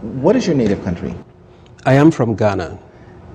What is your native country? I am from Ghana.